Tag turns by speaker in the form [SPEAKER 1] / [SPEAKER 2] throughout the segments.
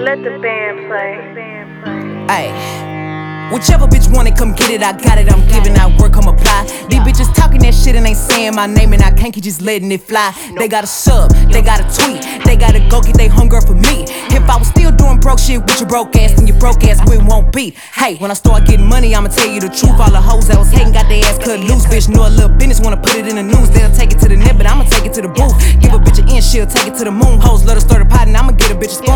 [SPEAKER 1] Let the band play.
[SPEAKER 2] Ayy. Whichever bitch want it, come get it. I got it, I'm giving out work, come apply. These bitches talking that shit and ain't saying my name, and I can't keep just letting it fly. They got a sub, they got a tweet, they gotta go get they hunger for me. If I was still doing broke shit with your broke ass, then your broke ass we won't beat. Hey, when I start getting money, I'ma tell you the truth. All the hoes that was hating got their ass cut loose. Bitch, know a little business, wanna put it in the news. They'll take it to the net, but I'ma take it to the booth. Give a bitch an inch, she'll take it to the moon. Hoes let her start a pot, and I'ma get a bitch a.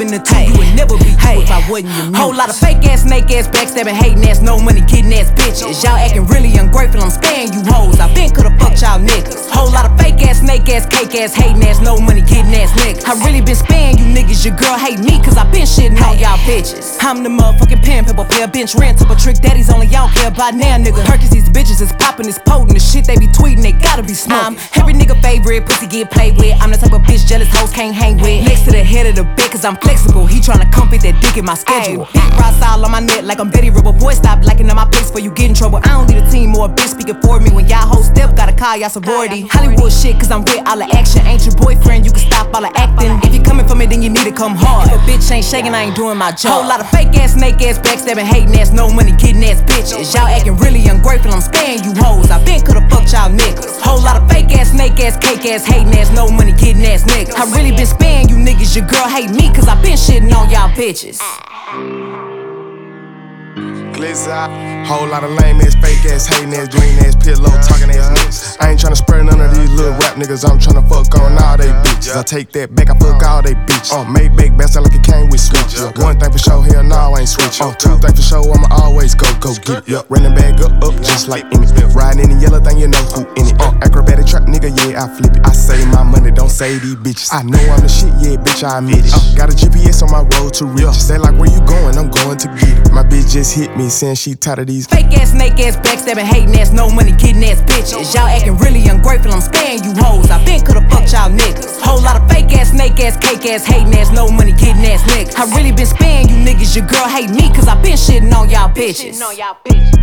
[SPEAKER 2] even two. You would never be hey. if I wasn't your Whole lot of fake ass, snake ass, backstabbing, hating ass, no money, getting ass bitches. Y'all acting really ungrateful, I'm sparing you hoes. I been coulda fucked y'all niggas. Whole lot of fake ass, snake ass, cake ass, hating ass, no money, getting ass niggas. I really been sparing you niggas. Your girl hate me, cause I been shitting on y'all bitches. I'm the motherfucking pen, pepper player, bench rent, up a trick daddies, only y'all care about now, nigga. Perkins, these bitches is popping, is potent. The shit they be tweeting, they gotta be smoking. Every nigga favorite, pussy get played with. I'm the type of bitch jealous cause I'm flexible. He tryna come fit that dick in my schedule. Big rod style on my neck, like I'm Betty Rubble. Boy, stop liking on my face before you get in trouble. I don't need a team or a bitch speaking for me. When y'all hoes step, gotta call y'all sorority. Hollywood shit, cause I'm with all the action. Ain't your boyfriend, you can stop all the acting. If you coming for me, then you need to come hard. If a bitch ain't shaking, I ain't doing my job. Whole lot of fake ass, snake ass, backstabbing, hating ass, no money, getting ass bitches. Y'all acting really ungrateful, I'm sparing fake ass, cake ass, hating ass, no money, getting ass niggas. I really been sparing you niggas. Your girl hate me, cause I been shitting on y'all bitches.
[SPEAKER 3] Whole lot of lame ass, fake ass, hating ass, green ass, pillow, talking ass niggas. I ain't tryna spur none of these little rap niggas, I'm tryna fuck on all they bitches. I take that back, I fuck all they bitches. Uh, make back, best like it came with switch. One thing for sure, hell no, I ain't switch. Uh, two things for sure, I'ma always go, go get it. Running back up, up, just like Emmitt. Riding in the yellow thing, you know who in it. Uh, acrobatic trap, nigga, yeah, I flip it. I save my money, don't save these bitches. I know I'm the shit, yeah, bitch, I admit it. Uh, got a GPS on my road to riches. Say like, where you going? I'm going to get it. My bitch just hit me, saying she tired of these
[SPEAKER 2] fake ass, snake ass, backstabbing, hating ass, no money, getting ass bitches. Y'all acting really ungrateful, I'm sparing you hoes. I been coulda fucked y'all niggas. Whole lot of fake ass, snake ass, cake ass, hating ass, no money, getting ass niggas. I really been sparing you niggas. Your girl hate me, cause I been shitting on y'all bitches.